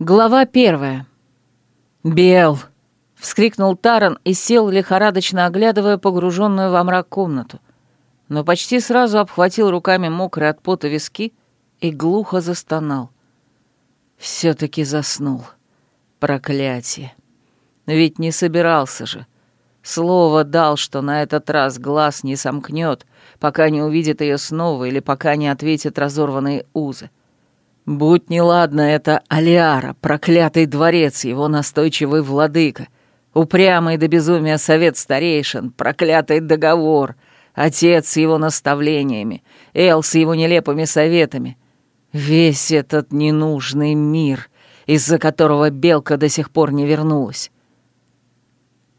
Глава первая. «Бел!» — вскрикнул Таран и сел, лихорадочно оглядывая погруженную во мрак комнату, но почти сразу обхватил руками мокрые от пота виски и глухо застонал. все таки заснул. Проклятие! Ведь не собирался же. Слово дал, что на этот раз глаз не сомкнет, пока не увидит ее снова или пока не ответит разорванные узы. Будь неладно это Алиара, проклятый дворец, его настойчивый владыка, упрямый до безумия совет старейшин, проклятый договор, отец с его наставлениями, Эл с его нелепыми советами. Весь этот ненужный мир, из-за которого Белка до сих пор не вернулась.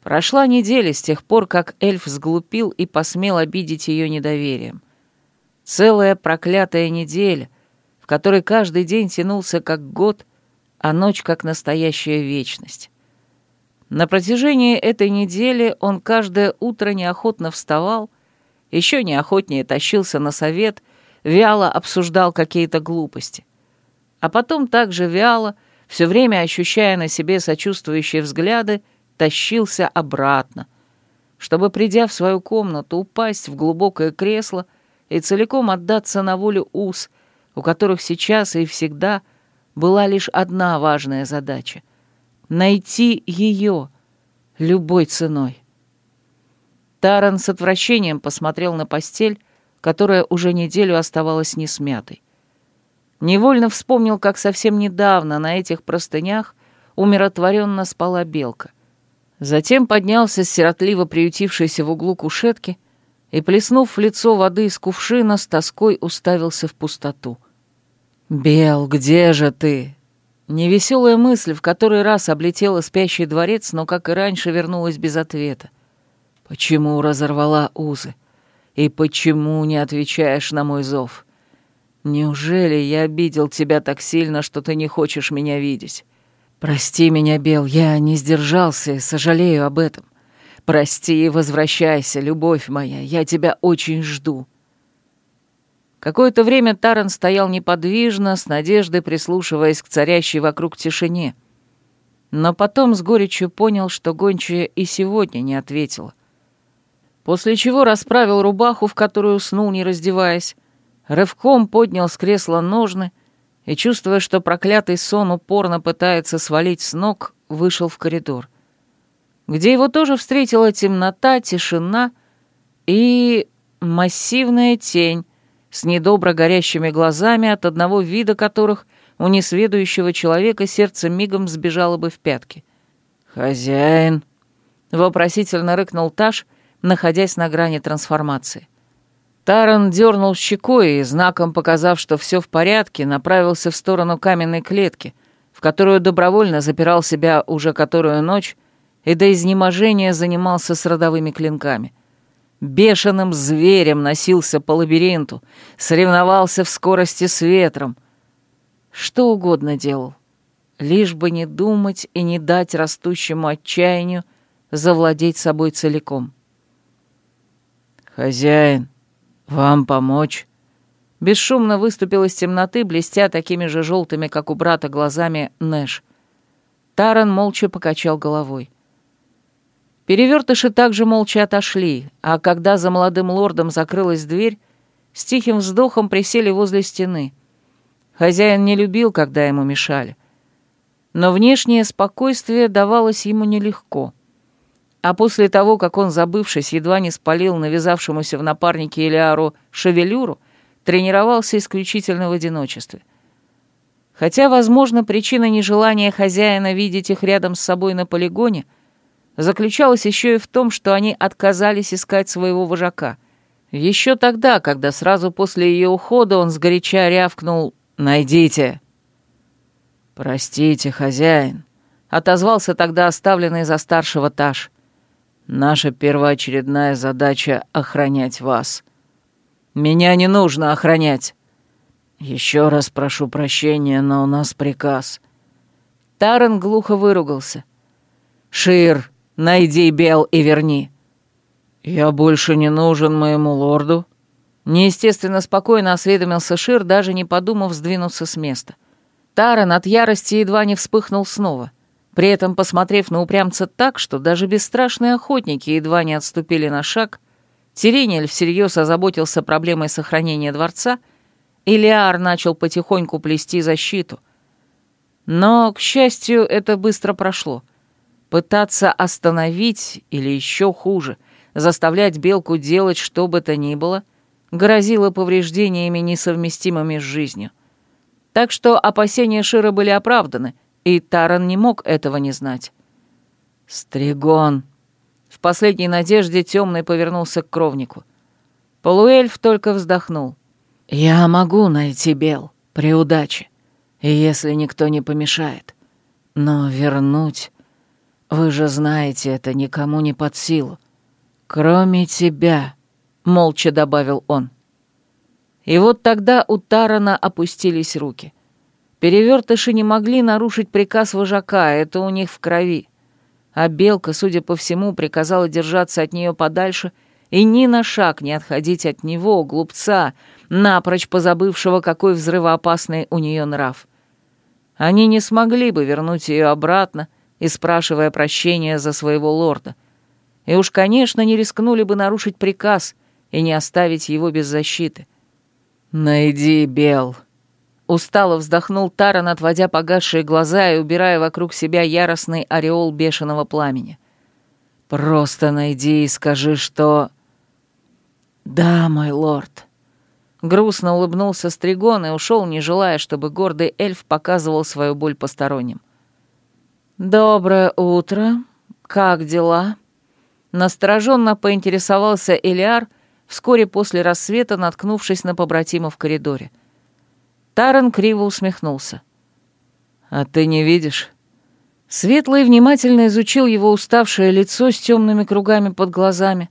Прошла неделя с тех пор, как эльф сглупил и посмел обидеть ее недоверием. Целая проклятая неделя — который каждый день тянулся как год, а ночь как настоящая вечность. На протяжении этой недели он каждое утро неохотно вставал, еще неохотнее тащился на совет, вяло обсуждал какие-то глупости. А потом также вяло, все время ощущая на себе сочувствующие взгляды, тащился обратно, чтобы, придя в свою комнату, упасть в глубокое кресло и целиком отдаться на волю уз, у которых сейчас и всегда была лишь одна важная задача — найти ее любой ценой. Таран с отвращением посмотрел на постель, которая уже неделю оставалась несмятой. Невольно вспомнил, как совсем недавно на этих простынях умиротворенно спала белка. Затем поднялся с сиротливо приютившейся в углу кушетки и, плеснув в лицо воды из кувшина, с тоской уставился в пустоту — «Бел, где же ты?» Невеселая мысль в который раз облетела спящий дворец, но, как и раньше, вернулась без ответа. «Почему разорвала узы? И почему не отвечаешь на мой зов? Неужели я обидел тебя так сильно, что ты не хочешь меня видеть? Прости меня, Бел, я не сдержался и сожалею об этом. Прости и возвращайся, любовь моя, я тебя очень жду». Какое-то время Таран стоял неподвижно, с надеждой прислушиваясь к царящей вокруг тишине. Но потом с горечью понял, что гончая и сегодня не ответила. После чего расправил рубаху, в которую уснул, не раздеваясь, рывком поднял с кресла ножны и, чувствуя, что проклятый сон упорно пытается свалить с ног, вышел в коридор, где его тоже встретила темнота, тишина и массивная тень, с недобро горящими глазами, от одного вида которых у несведущего человека сердце мигом сбежало бы в пятки. «Хозяин!» — вопросительно рыкнул Таш, находясь на грани трансформации. Таран дернул щекой и, знаком показав, что все в порядке, направился в сторону каменной клетки, в которую добровольно запирал себя уже которую ночь и до изнеможения занимался с родовыми клинками бешеным зверем носился по лабиринту, соревновался в скорости с ветром. Что угодно делал, лишь бы не думать и не дать растущему отчаянию завладеть собой целиком. «Хозяин, вам помочь?» Бесшумно выступил из темноты, блестя такими же желтыми, как у брата, глазами Нэш. Таран молча покачал головой. Перевертыши также молча отошли, а когда за молодым лордом закрылась дверь, с тихим вздохом присели возле стены. Хозяин не любил, когда ему мешали. Но внешнее спокойствие давалось ему нелегко. А после того, как он, забывшись, едва не спалил навязавшемуся в напарнике Элиару шевелюру, тренировался исключительно в одиночестве. Хотя, возможно, причина нежелания хозяина видеть их рядом с собой на полигоне — заключалась еще и в том, что они отказались искать своего вожака. Еще тогда, когда сразу после ее ухода он сгоряча рявкнул «Найдите!». «Простите, хозяин», — отозвался тогда оставленный за старшего Таш. «Наша первоочередная задача — охранять вас. Меня не нужно охранять. Еще раз прошу прощения, но у нас приказ». Таран глухо выругался. «Шир, Найди Бел и верни». «Я больше не нужен моему лорду?» Неестественно спокойно осведомился Шир, даже не подумав сдвинуться с места. Таран от ярости едва не вспыхнул снова, при этом посмотрев на упрямца так, что даже бесстрашные охотники едва не отступили на шаг, Терениэль всерьез озаботился проблемой сохранения дворца, и Лиар начал потихоньку плести защиту. Но, к счастью, это быстро прошло. Пытаться остановить, или еще хуже, заставлять Белку делать что бы то ни было, грозило повреждениями, несовместимыми с жизнью. Так что опасения Шира были оправданы, и Таран не мог этого не знать. «Стригон!» В последней надежде темный повернулся к кровнику. Полуэльф только вздохнул. «Я могу найти Бел при удаче, если никто не помешает. Но вернуть... Вы же знаете, это никому не под силу. Кроме тебя», — молча добавил он. И вот тогда у Тарана опустились руки. Перевертыши не могли нарушить приказ вожака, это у них в крови. А белка, судя по всему, приказала держаться от нее подальше и ни на шаг не отходить от него, глупца, напрочь позабывшего, какой взрывоопасный у нее нрав. Они не смогли бы вернуть ее обратно и спрашивая прощения за своего лорда. И уж, конечно, не рискнули бы нарушить приказ и не оставить его без защиты. «Найди Бел», Устало вздохнул Таран, отводя погасшие глаза и убирая вокруг себя яростный ореол бешеного пламени. «Просто найди и скажи, что...» «Да, мой лорд». Грустно улыбнулся Стригон и ушел, не желая, чтобы гордый эльф показывал свою боль посторонним. «Доброе утро. Как дела?» Настороженно поинтересовался Элиар, вскоре после рассвета наткнувшись на побратима в коридоре. Таран криво усмехнулся. «А ты не видишь?» Светлый внимательно изучил его уставшее лицо с темными кругами под глазами,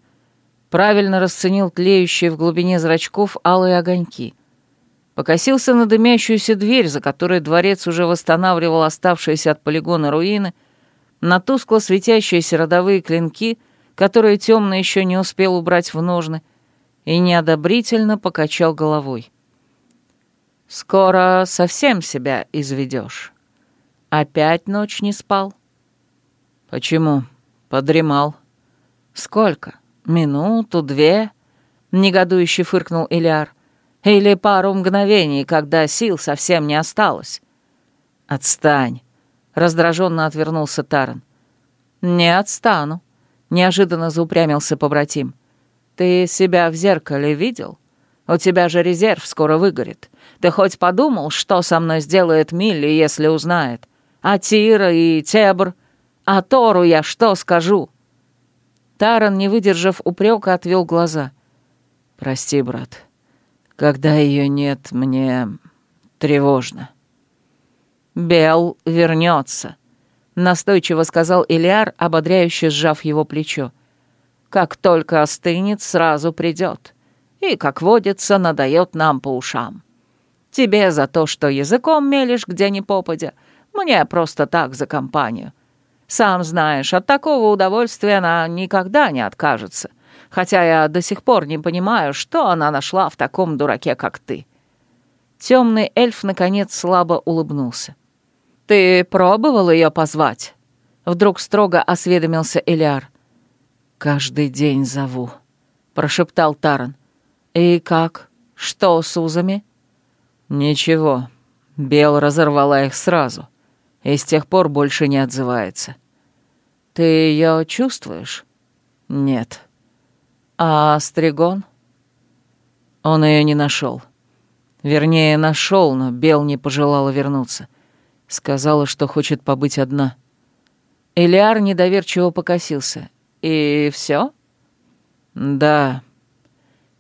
правильно расценил тлеющие в глубине зрачков алые огоньки. Покосился на дымящуюся дверь, за которой дворец уже восстанавливал оставшиеся от полигона руины, на тускло светящиеся родовые клинки, которые темно еще не успел убрать в ножны, и неодобрительно покачал головой. Скоро совсем себя изведешь. Опять ночь не спал? Почему? Подремал. Сколько? Минуту, две? Негодующе фыркнул Ильяр. Или пару мгновений, когда сил совсем не осталось? Отстань. Раздраженно отвернулся Таран. Не отстану. Неожиданно заупрямился побратим. Ты себя в зеркале видел? У тебя же резерв скоро выгорит. Ты хоть подумал, что со мной сделает Милли, если узнает? А Тира и Тебр? А Тору я что скажу?» Таран, не выдержав упрека, отвел глаза. «Прости, брат. Когда ее нет, мне тревожно». «Бел вернется», — настойчиво сказал Илиар, ободряюще сжав его плечо. «Как только остынет, сразу придет. И, как водится, надает нам по ушам». Тебе за то, что языком мелешь где ни попадя. Мне просто так за компанию. Сам знаешь, от такого удовольствия она никогда не откажется. Хотя я до сих пор не понимаю, что она нашла в таком дураке, как ты». Темный эльф, наконец, слабо улыбнулся. «Ты пробовал ее позвать?» Вдруг строго осведомился Элиар. «Каждый день зову», — прошептал Таран. «И как? Что с узами?» «Ничего, Бел разорвала их сразу, и с тех пор больше не отзывается». «Ты ее чувствуешь?» «Нет». «А Стригон?» Он ее не нашел. Вернее, нашел, но Бел не пожелала вернуться. Сказала, что хочет побыть одна. Элиар недоверчиво покосился. «И все? «Да».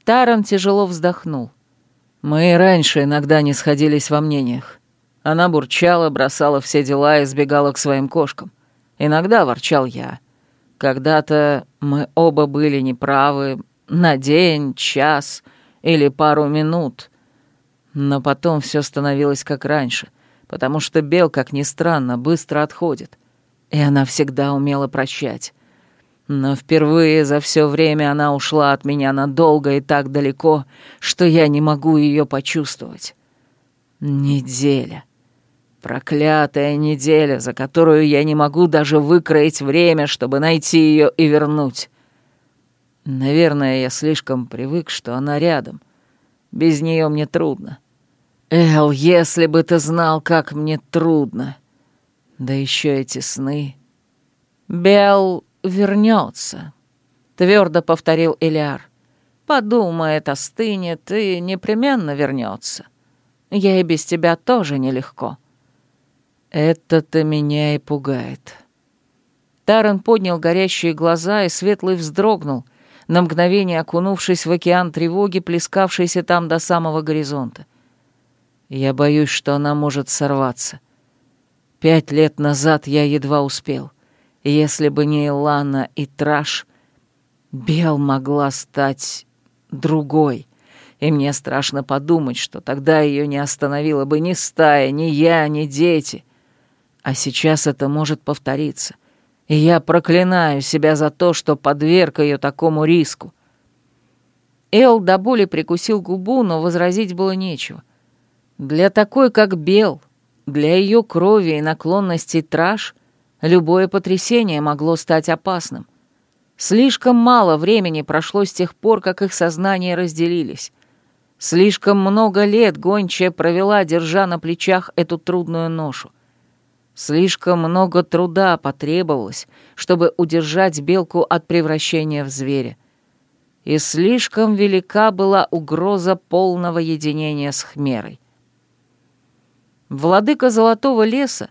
Таран тяжело вздохнул. Мы и раньше иногда не сходились во мнениях. Она бурчала, бросала все дела и сбегала к своим кошкам. Иногда ворчал я. Когда-то мы оба были неправы на день, час или пару минут. Но потом все становилось как раньше, потому что Бел, как ни странно, быстро отходит. И она всегда умела прощать. Но впервые за все время она ушла от меня надолго и так далеко, что я не могу ее почувствовать. Неделя. Проклятая неделя, за которую я не могу даже выкроить время, чтобы найти ее и вернуть. Наверное, я слишком привык, что она рядом. Без нее мне трудно. Эл, если бы ты знал, как мне трудно. Да еще эти сны. Бел вернется, твердо повторил Элиар. Подумает, остынет и непременно вернется. Я и без тебя тоже нелегко. Это-то меня и пугает. Таран поднял горящие глаза, и Светлый вздрогнул, на мгновение окунувшись в океан тревоги, плескавшийся там до самого горизонта. Я боюсь, что она может сорваться. Пять лет назад я едва успел. Если бы не Илана и Траш, Бел могла стать другой. И мне страшно подумать, что тогда ее не остановила бы ни стая, ни я, ни дети. А сейчас это может повториться. И я проклинаю себя за то, что подверг ее такому риску. Эл до боли прикусил губу, но возразить было нечего. Для такой, как Бел, для ее крови и наклонностей траж, любое потрясение могло стать опасным. Слишком мало времени прошло с тех пор, как их сознания разделились. Слишком много лет гончая провела, держа на плечах эту трудную ношу. Слишком много труда потребовалось, чтобы удержать белку от превращения в зверя. И слишком велика была угроза полного единения с Хмерой. Владыка Золотого леса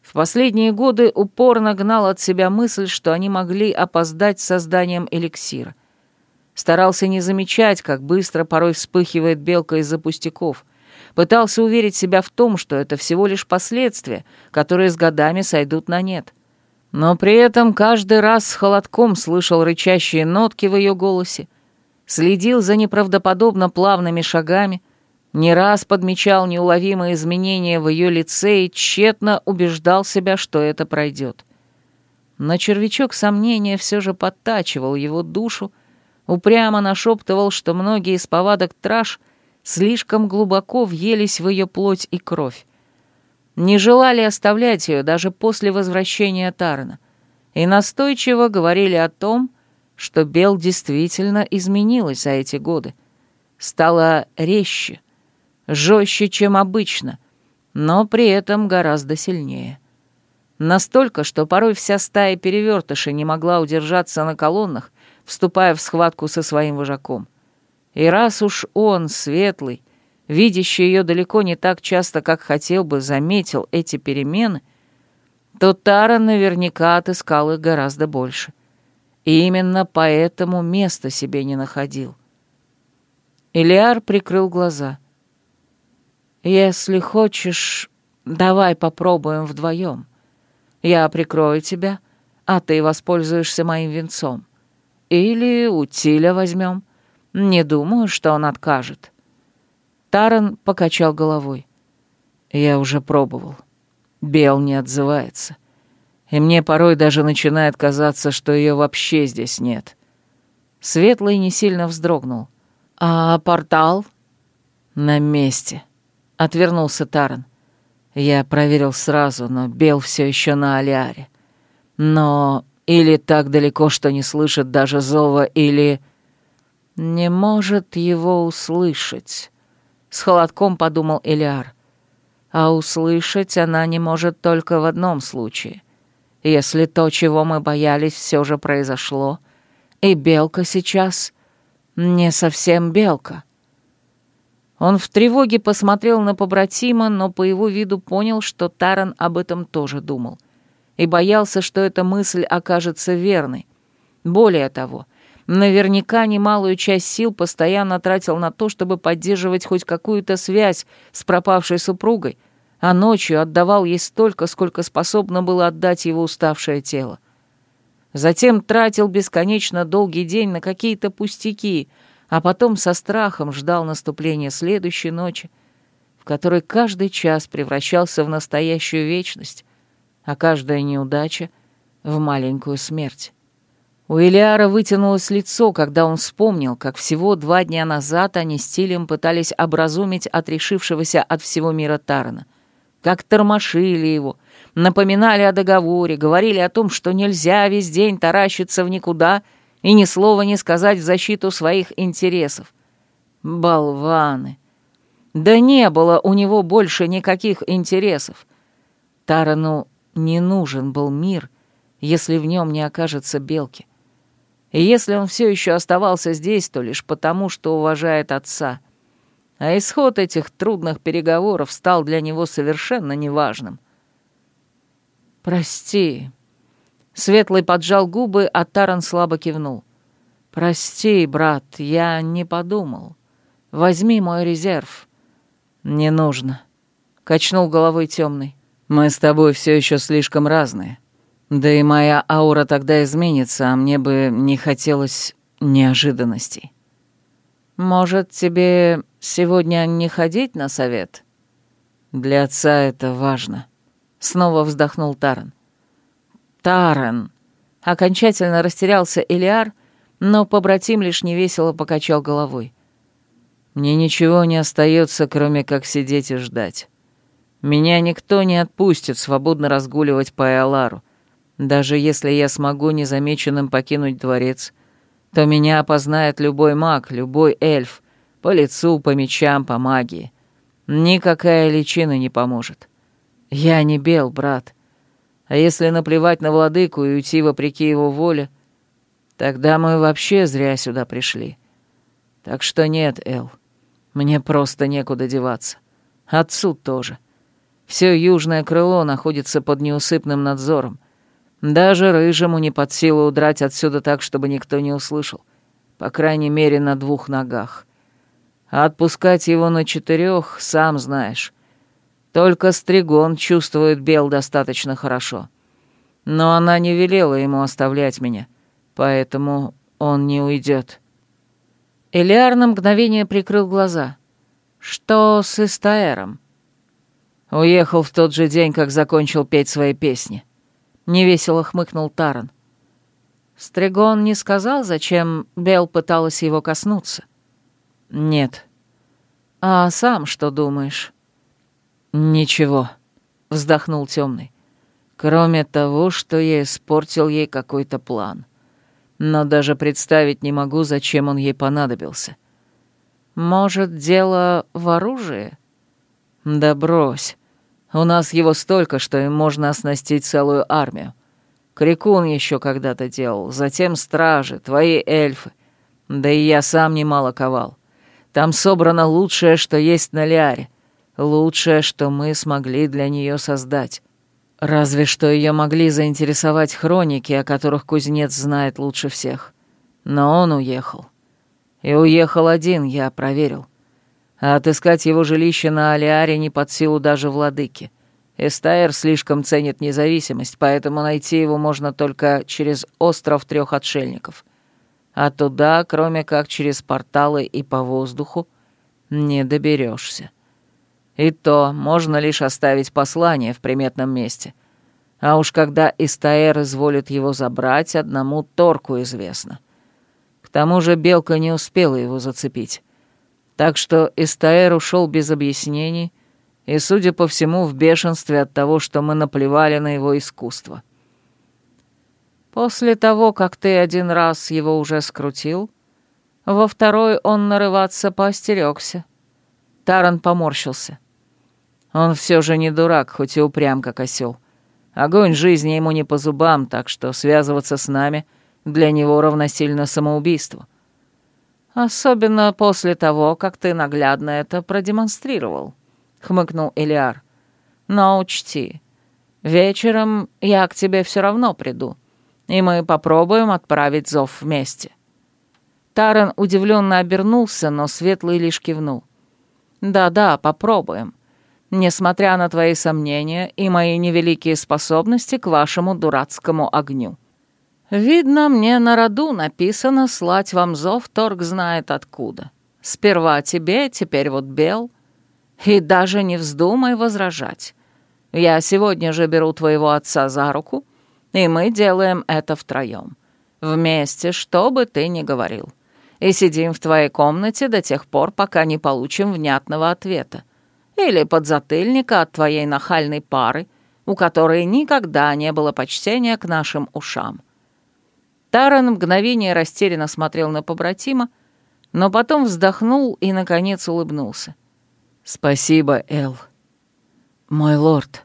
в последние годы упорно гнал от себя мысль, что они могли опоздать с созданием эликсира. Старался не замечать, как быстро порой вспыхивает белка из-за пустяков — Пытался уверить себя в том, что это всего лишь последствия, которые с годами сойдут на нет. Но при этом каждый раз с холодком слышал рычащие нотки в ее голосе, следил за неправдоподобно плавными шагами, не раз подмечал неуловимые изменения в ее лице и тщетно убеждал себя, что это пройдет. Но червячок сомнения все же подтачивал его душу, упрямо нашептывал, что многие из повадок траж — слишком глубоко въелись в ее плоть и кровь. Не желали оставлять ее даже после возвращения Тарна, и настойчиво говорили о том, что Бел действительно изменилась за эти годы. Стала резче, жестче, чем обычно, но при этом гораздо сильнее. Настолько, что порой вся стая перевертышей не могла удержаться на колоннах, вступая в схватку со своим вожаком. И раз уж он, светлый, видящий ее далеко не так часто, как хотел бы, заметил эти перемены, то Тара наверняка отыскал их гораздо больше. И именно поэтому места себе не находил. Илиар прикрыл глаза. «Если хочешь, давай попробуем вдвоем. Я прикрою тебя, а ты воспользуешься моим венцом. Или утиля возьмем». Не думаю, что он откажет. Таран покачал головой. Я уже пробовал. Бел не отзывается. И мне порой даже начинает казаться, что ее вообще здесь нет. Светлый не сильно вздрогнул. «А портал?» «На месте», — отвернулся Таран. Я проверил сразу, но Бел все еще на Алиаре. Но или так далеко, что не слышит даже зова, или... «Не может его услышать», — с холодком подумал Элиар. «А услышать она не может только в одном случае. Если то, чего мы боялись, все же произошло, и белка сейчас не совсем белка». Он в тревоге посмотрел на побратима, но по его виду понял, что Таран об этом тоже думал, и боялся, что эта мысль окажется верной. Более того, Наверняка немалую часть сил постоянно тратил на то, чтобы поддерживать хоть какую-то связь с пропавшей супругой, а ночью отдавал ей столько, сколько способно было отдать его уставшее тело. Затем тратил бесконечно долгий день на какие-то пустяки, а потом со страхом ждал наступления следующей ночи, в которой каждый час превращался в настоящую вечность, а каждая неудача — в маленькую смерть. У Элиара вытянулось лицо, когда он вспомнил, как всего два дня назад они с Тилем пытались образумить отрешившегося от всего мира Тарана. как тормошили его, напоминали о договоре, говорили о том, что нельзя весь день таращиться в никуда и ни слова не сказать в защиту своих интересов. Болваны! Да не было у него больше никаких интересов. Тарану не нужен был мир, если в нем не окажется белки. И если он все еще оставался здесь, то лишь потому, что уважает отца. А исход этих трудных переговоров стал для него совершенно неважным. «Прости». Светлый поджал губы, а Таран слабо кивнул. «Прости, брат, я не подумал. Возьми мой резерв». «Не нужно», — качнул головой темный. «Мы с тобой все еще слишком разные. Да и моя аура тогда изменится, а мне бы не хотелось неожиданностей». «Может, тебе сегодня не ходить на совет?» «Для отца это важно», Снова вздохнул Таран. Таран! Окончательно растерялся Элиар, но побратим лишь невесело покачал головой. Мне ничего не остается, кроме как сидеть и ждать. Меня никто не отпустит свободно разгуливать по Эолару. Даже если я смогу незамеченным покинуть дворец, то меня опознает любой маг, любой эльф, по лицу, по мечам, по магии. Никакая личина не поможет. Я не бел, брат. А если наплевать на владыку и уйти вопреки его воле, тогда мы вообще зря сюда пришли. Так что нет, Эл, мне просто некуда деваться. Отцу тоже. Все южное крыло находится под неусыпным надзором. Даже рыжему не под силу удрать отсюда так, чтобы никто не услышал. По крайней мере, на двух ногах. А отпускать его на четырех, сам знаешь. Только Стригон чувствует Бел достаточно хорошо. Но она не велела ему оставлять меня, поэтому он не уйдет. Элиар на мгновение прикрыл глаза. «Что с Истаэром?» Уехал в тот же день, как закончил петь свои песни. Невесело хмыкнул Таран. Стригон не сказал, зачем Бел пыталась его коснуться? Нет. А сам что думаешь? «Ничего», — вздохнул темный. «Кроме того, что я испортил ей какой-то план. Но даже представить не могу, зачем он ей понадобился. Может, дело в оружии?» «Да брось. У нас его столько, что им можно оснастить целую армию. Крикун еще когда-то делал, затем стражи, твои эльфы. Да и я сам немало ковал. Там собрано лучшее, что есть на Лиаре. Лучшее, что мы смогли для нее создать. Разве что ее могли заинтересовать хроники, о которых кузнец знает лучше всех. Но он уехал. И уехал один, я проверил. А отыскать его жилище на Алиаре не под силу даже владыки. Эстаэр слишком ценит независимость, поэтому найти его можно только через остров трех отшельников. А туда, кроме как через порталы и по воздуху, не доберешься. И то можно лишь оставить послание в приметном месте. А уж когда Истаэр изволит его забрать, одному Торку известно. К тому же Белка не успела его зацепить. Так что Истаэр ушел без объяснений и, судя по всему, в бешенстве от того, что мы наплевали на его искусство. После того, как ты один раз его уже скрутил, во второй он нарываться поостерегся. Таран поморщился. Он все же не дурак, хоть и упрям, как осел. Огонь жизни ему не по зубам, так что связываться с нами для него равносильно самоубийству. Особенно после того, как ты наглядно это продемонстрировал, хмыкнул Элиар. Но учти, вечером я к тебе все равно приду, и мы попробуем отправить зов вместе. Таран удивленно обернулся, но Светлый лишь кивнул. «Да-да, попробуем несмотря на твои сомнения и мои невеликие способности к вашему дурацкому огню. Видно, мне на роду написано слать вам зов торг знает откуда. Сперва тебе, теперь вот Бел. И даже не вздумай возражать. Я сегодня же беру твоего отца за руку, и мы делаем это втроем. Вместе, что бы ты ни говорил. И сидим в твоей комнате до тех пор, пока не получим внятного ответа. Или подзатыльника от твоей нахальной пары, у которой никогда не было почтения к нашим ушам». Таран мгновение растерянно смотрел на побратима, но потом вздохнул и, наконец, улыбнулся. «Спасибо, Эл. Мой лорд,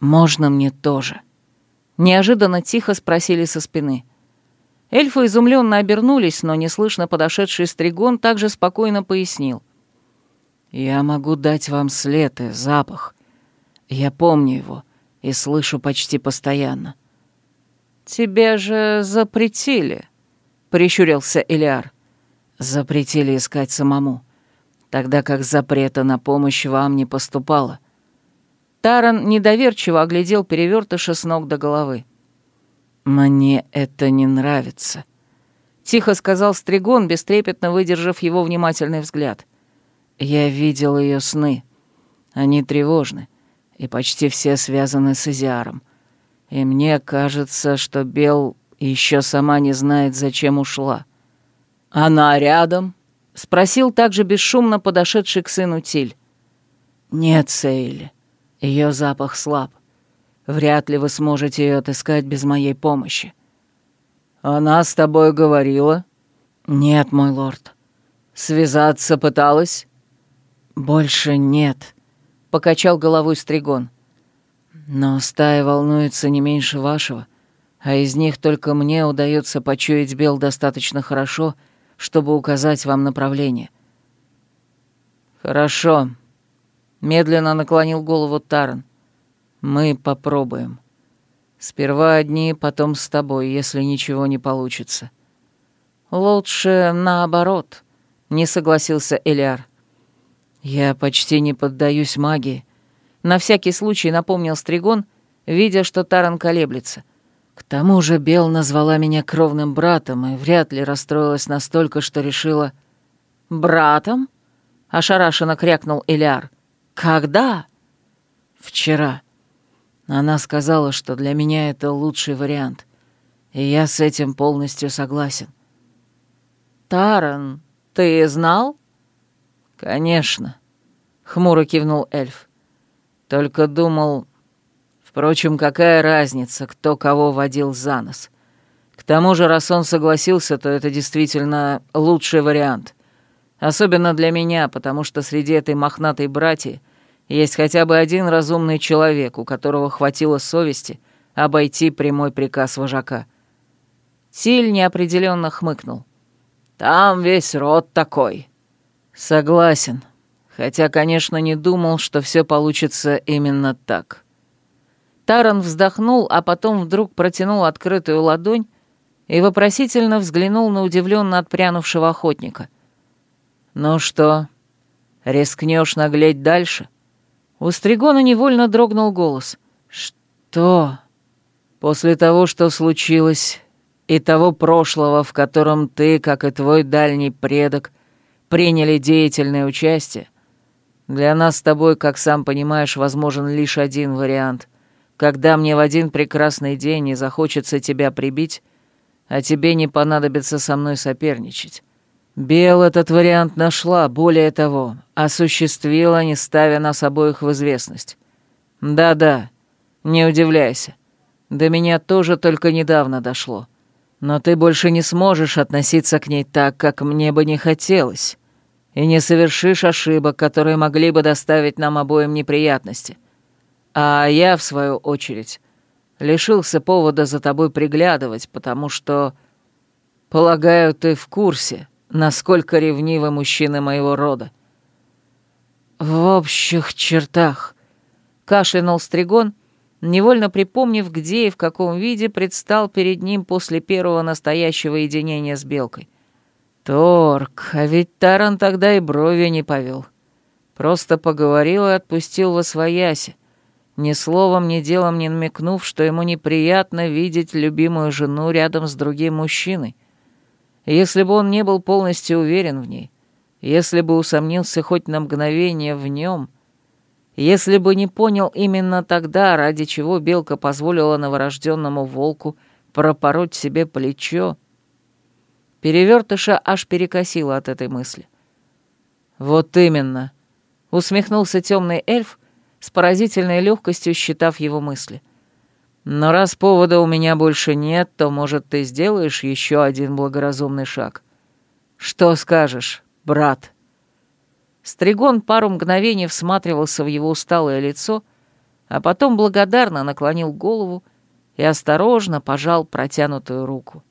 можно мне тоже?» Неожиданно тихо спросили со спины. Эльфы изумленно обернулись, но неслышно подошедший стригон также спокойно пояснил. «Я могу дать вам след и запах. Я помню его и слышу почти постоянно. «Тебе же запретили», — прищурился Элиар. «Запретили искать самому, тогда как запрета на помощь вам не поступало». Таран недоверчиво оглядел перевертыша с ног до головы. «Мне это не нравится», — тихо сказал Стригон, бестрепетно выдержав его внимательный взгляд. «Я видел ее сны. Они тревожны, и почти все связаны с Изиаром. И мне кажется, что Бел еще сама не знает, зачем ушла. «Она рядом?» — спросил также бесшумно подошедший к сыну Тиль. «Нет, Сейли. Ее запах слаб. Вряд ли вы сможете ее отыскать без моей помощи». «Она с тобой говорила?» «Нет, мой лорд». «Связаться пыталась?» «Больше нет», — покачал головой Стригон. Но стая волнуется не меньше вашего, а из них только мне удается почуять бел достаточно хорошо, чтобы указать вам направление. Хорошо. Медленно наклонил голову Таран. Мы попробуем. Сперва одни, потом с тобой, если ничего не получится. Лучше наоборот, не согласился Элиар. Я почти не поддаюсь магии, на всякий случай напомнил Стригон, видя, что Таран колеблется. К тому же Бел назвала меня кровным братом и вряд ли расстроилась настолько, что решила... «Братом?» — ошарашенно крякнул Элиар. «Когда?» «Вчера. Она сказала, что для меня это лучший вариант, и я с этим полностью согласен». «Таран, ты знал?» «Конечно», — хмуро кивнул эльф. Только думал... Впрочем, какая разница, кто кого водил за нос? К тому же, раз он согласился, то это действительно лучший вариант. Особенно для меня, потому что среди этой мохнатой братьи есть хотя бы один разумный человек, у которого хватило совести обойти прямой приказ вожака. Тиль неопределенно хмыкнул. «Там весь род такой». «Согласен», Хотя, конечно, не думал, что все получится именно так. Таран вздохнул, а потом вдруг протянул открытую ладонь и вопросительно взглянул на удивленно отпрянувшего охотника. «Ну что, рискнешь наглеть дальше?» У Стригона невольно дрогнул голос. «Что?» «После того, что случилось, и того прошлого, в котором ты, как и твой дальний предок, приняли деятельное участие, для нас с тобой, как сам понимаешь, возможен лишь один вариант. Когда мне в один прекрасный день не захочется тебя прибить, а тебе не понадобится со мной соперничать. Бел этот вариант нашла, более того, осуществила, не ставя нас обоих в известность. Да-да, не удивляйся. До меня тоже только недавно дошло. Но ты больше не сможешь относиться к ней так, как мне бы не хотелось и не совершишь ошибок, которые могли бы доставить нам обоим неприятности. А я, в свою очередь, лишился повода за тобой приглядывать, потому что, полагаю, ты в курсе, насколько ревнивы мужчины моего рода. В общих чертах, кашлянул Стригон, невольно припомнив, где и в каком виде предстал перед ним после первого настоящего единения с Белкой. Торг, а ведь Таран тогда и брови не повел. Просто поговорил и отпустил во свояси, ни словом, ни делом не намекнув, что ему неприятно видеть любимую жену рядом с другим мужчиной. Если бы он не был полностью уверен в ней, если бы усомнился хоть на мгновение в нем, если бы не понял именно тогда, ради чего Белка позволила новорожденному волку пропороть себе плечо, Перевертыша аж перекосило от этой мысли. «Вот именно. — усмехнулся темный эльф, с поразительной легкостью считав его мысли. «Но раз повода у меня больше нет, то, может, ты сделаешь еще один благоразумный шаг. Что скажешь, брат?» Стригон пару мгновений всматривался в его усталое лицо, а потом благодарно наклонил голову и осторожно пожал протянутую руку.